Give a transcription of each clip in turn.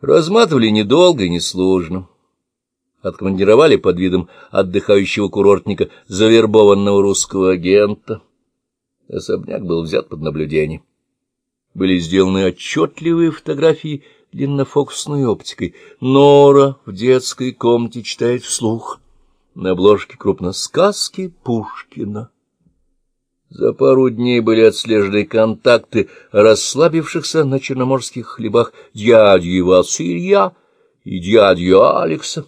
Разматывали недолго и несложно. Откомандировали под видом отдыхающего курортника завербованного русского агента. Особняк был взят под наблюдение. Были сделаны отчетливые фотографии длиннофокусной оптикой. Нора в детской комнате читает вслух. На обложке крупно сказки Пушкина. За пару дней были отслежены контакты расслабившихся на черноморских хлебах дяди Василья и дяди Алекса.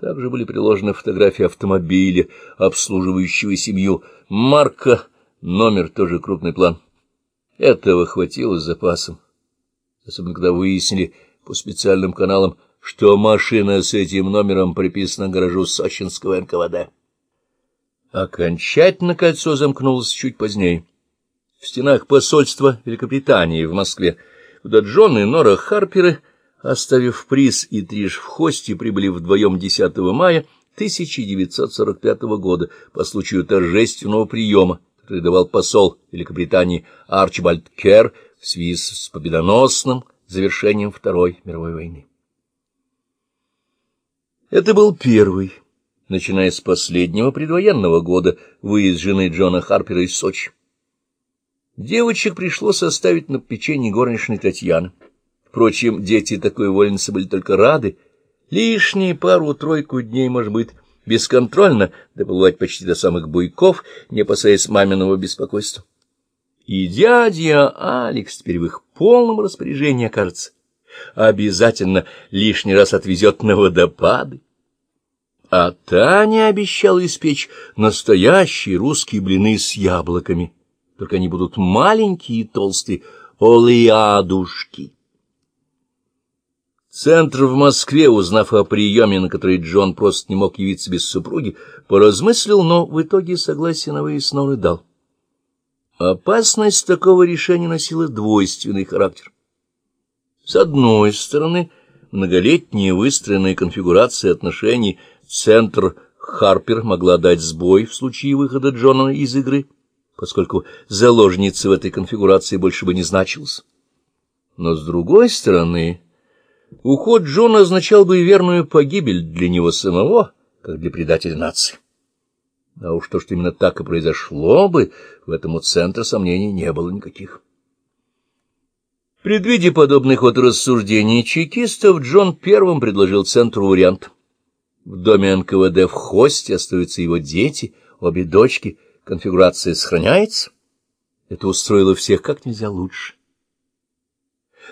Также были приложены фотографии автомобиля, обслуживающего семью. Марка, номер, тоже крупный план. Этого хватило с запасом. Особенно, когда выяснили по специальным каналам, что машина с этим номером приписана гаражу Сочинского НКВД. Окончательно кольцо замкнулось чуть позднее. В стенах посольства Великобритании в Москве, куда Джон и Нора Харперы, оставив приз и триж в хосте, прибыли вдвоем 10 мая 1945 года по случаю торжественного приема, который давал посол Великобритании Арчибальд Керр в связи с победоносным завершением Второй мировой войны. Это был первый начиная с последнего предвоенного года, выезд жены Джона Харпера из Сочи. Девочек пришлось оставить на печенье горничной Татьяны. Впрочем, дети такой вольницы были только рады. Лишние пару-тройку дней, может быть, бесконтрольно доплывать почти до самых буйков, не опасаясь маминого беспокойства. И дядя Алекс теперь в их полном распоряжении окажется. Обязательно лишний раз отвезет на водопады. А Таня обещала испечь настоящие русские блины с яблоками. Только они будут маленькие и толстые, олеадушки. Центр в Москве, узнав о приеме, на который Джон просто не мог явиться без супруги, поразмыслил, но в итоге согласие на выезд снова дал. Опасность такого решения носила двойственный характер. С одной стороны, многолетняя выстроенная конфигурация отношений — Центр Харпер могла дать сбой в случае выхода Джона из игры, поскольку заложницы в этой конфигурации больше бы не значилось. Но, с другой стороны, уход Джона означал бы верную погибель для него самого, как для предателя нации. А уж то, что именно так и произошло бы, в этом у центра сомнений не было никаких. Предвидя подобный ход рассуждений чекистов, Джон первым предложил центру вариант — в доме НКВД в хосте остаются его дети, обе дочки. Конфигурация сохраняется. Это устроило всех как нельзя лучше.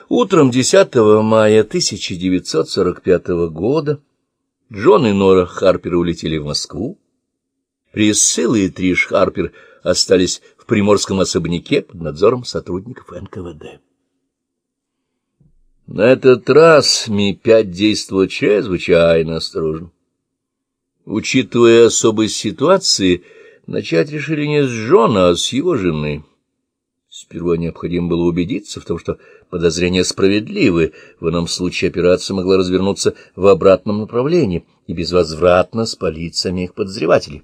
Утром 10 мая 1945 года Джон и Нора Харпер улетели в Москву. Присцилла и Триш Харпер остались в приморском особняке под надзором сотрудников НКВД. На этот раз Ми-5 действовала чрезвычайно осторожно. Учитывая особость ситуации, начать решили не с Джона, а с его жены. Сперва необходимо было убедиться в том, что подозрения справедливы, в ином случае операция могла развернуться в обратном направлении и безвозвратно спалить самих подозревателей.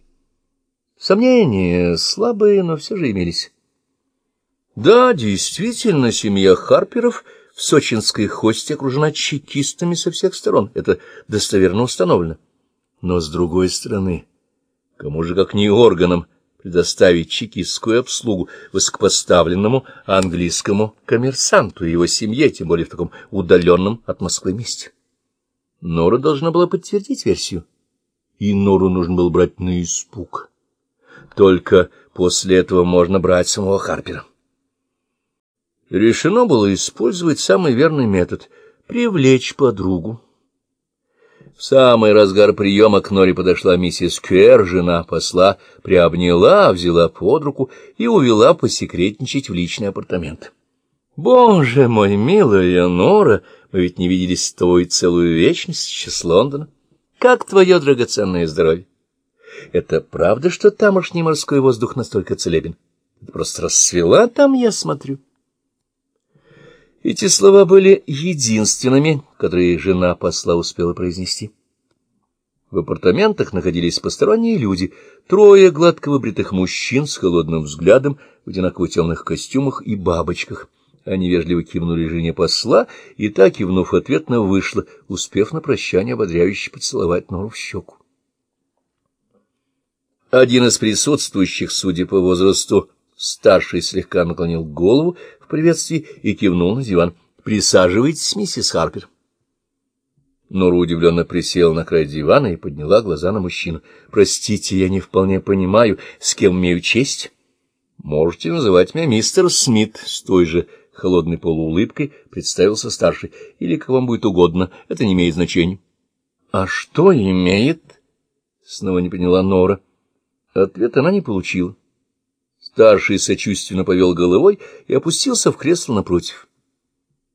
Сомнения слабые, но все же имелись. Да, действительно, семья Харперов в сочинской хосте окружена чекистами со всех сторон. Это достоверно установлено. Но, с другой стороны, кому же, как не органам, предоставить чекистскую обслугу высокопоставленному английскому коммерсанту и его семье, тем более в таком удаленном от Москвы месте? Нора должна была подтвердить версию, и Нору нужно было брать на испуг. Только после этого можно брать самого Харпера. Решено было использовать самый верный метод — привлечь подругу. В самый разгар приема к Норе подошла миссис Кэр, жена посла, приобняла, взяла под руку и увела посекретничать в личный апартамент. «Боже мой, милая Нора, мы ведь не виделись с тобой целую вечность сейчас Лондона. Как твое драгоценное здоровье? Это правда, что тамошний морской воздух настолько целебен? Просто расцвела там, я смотрю». Эти слова были единственными, которые жена посла успела произнести. В апартаментах находились посторонние люди, трое гладко выбритых мужчин с холодным взглядом в одинаково темных костюмах и бабочках. Они вежливо кивнули жене посла, и так, кивнув ответно, вышла, успев на прощание ободряюще поцеловать Нору в щеку. Один из присутствующих, судя по возрасту, старший слегка наклонил голову в приветствии и кивнул на диван. «Присаживайтесь, миссис Харпер». Нора удивленно присела на край дивана и подняла глаза на мужчину. «Простите, я не вполне понимаю, с кем имею честь?» «Можете называть меня мистер Смит с той же холодной полуулыбкой представился старший. — Или как вам будет угодно, это не имеет значения. — А что имеет? — снова не поняла Нора. Ответа она не получила. Старший сочувственно повел головой и опустился в кресло напротив.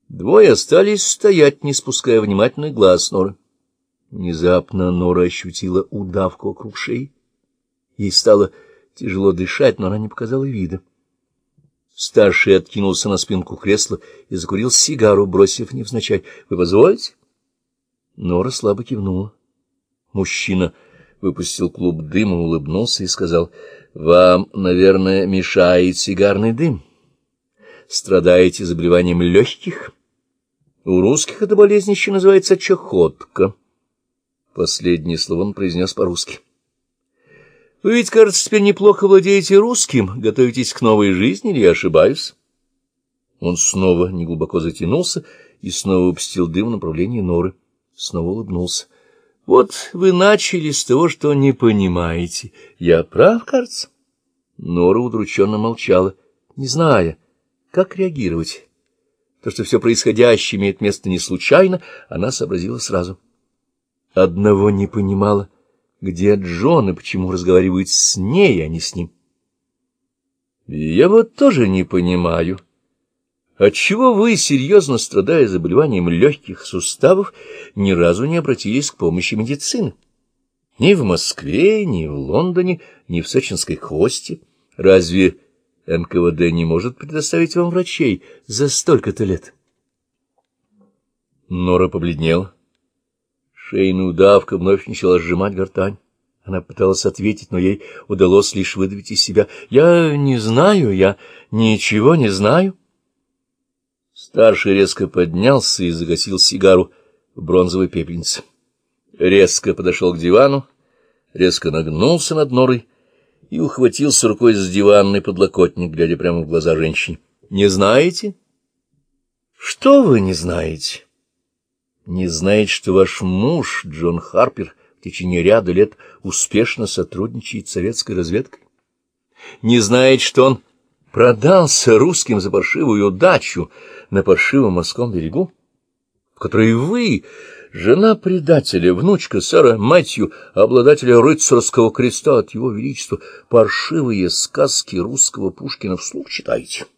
Двое остались стоять, не спуская внимательный глаз Норы. Внезапно Нора ощутила удавку вокруг шеи. Ей стало тяжело дышать, но она не показала вида. Старший откинулся на спинку кресла и закурил сигару, бросив невзначай. — Вы позволите? Нора слабо кивнула. Мужчина выпустил клуб дыма, улыбнулся и сказал, — Вам, наверное, мешает сигарный дым. Страдаете заболеванием легких? У русских эта болезнь еще называется чахотка. Последнее слово он произнес по-русски. — вы ведь, кажется, теперь неплохо владеете русским, готовитесь к новой жизни, или я ошибаюсь? Он снова неглубоко затянулся и снова выпустил дым в направлении норы. Снова улыбнулся. Вот вы начали с того, что не понимаете. Я прав, кажется? Нора удрученно молчала, не зная, как реагировать. То, что все происходящее имеет место не случайно, она сообразила сразу. Одного не понимала — где Джон и почему разговаривает с ней, а не с ним. Я вот тоже не понимаю, отчего вы, серьезно страдая заболеванием легких суставов, ни разу не обратились к помощи медицины? Ни в Москве, ни в Лондоне, ни в Сочинской кости. Разве НКВД не может предоставить вам врачей за столько-то лет? Нора побледнела. Шейная удавка вновь начала сжимать гортань. Она пыталась ответить, но ей удалось лишь выдавить из себя. «Я не знаю, я ничего не знаю». Старший резко поднялся и загасил сигару в бронзовой пепельнице. Резко подошел к дивану, резко нагнулся над норой и ухватился рукой с диванный подлокотник, глядя прямо в глаза женщине. «Не знаете?» «Что вы не знаете?» не знает, что ваш муж, Джон Харпер, в течение ряда лет успешно сотрудничает с советской разведкой? Не знает, что он продался русским за паршивую дачу на паршивом морском берегу, в которой вы, жена предателя, внучка сэра Мэтью, обладателя рыцарского креста от его величества, паршивые сказки русского Пушкина вслух читаете? —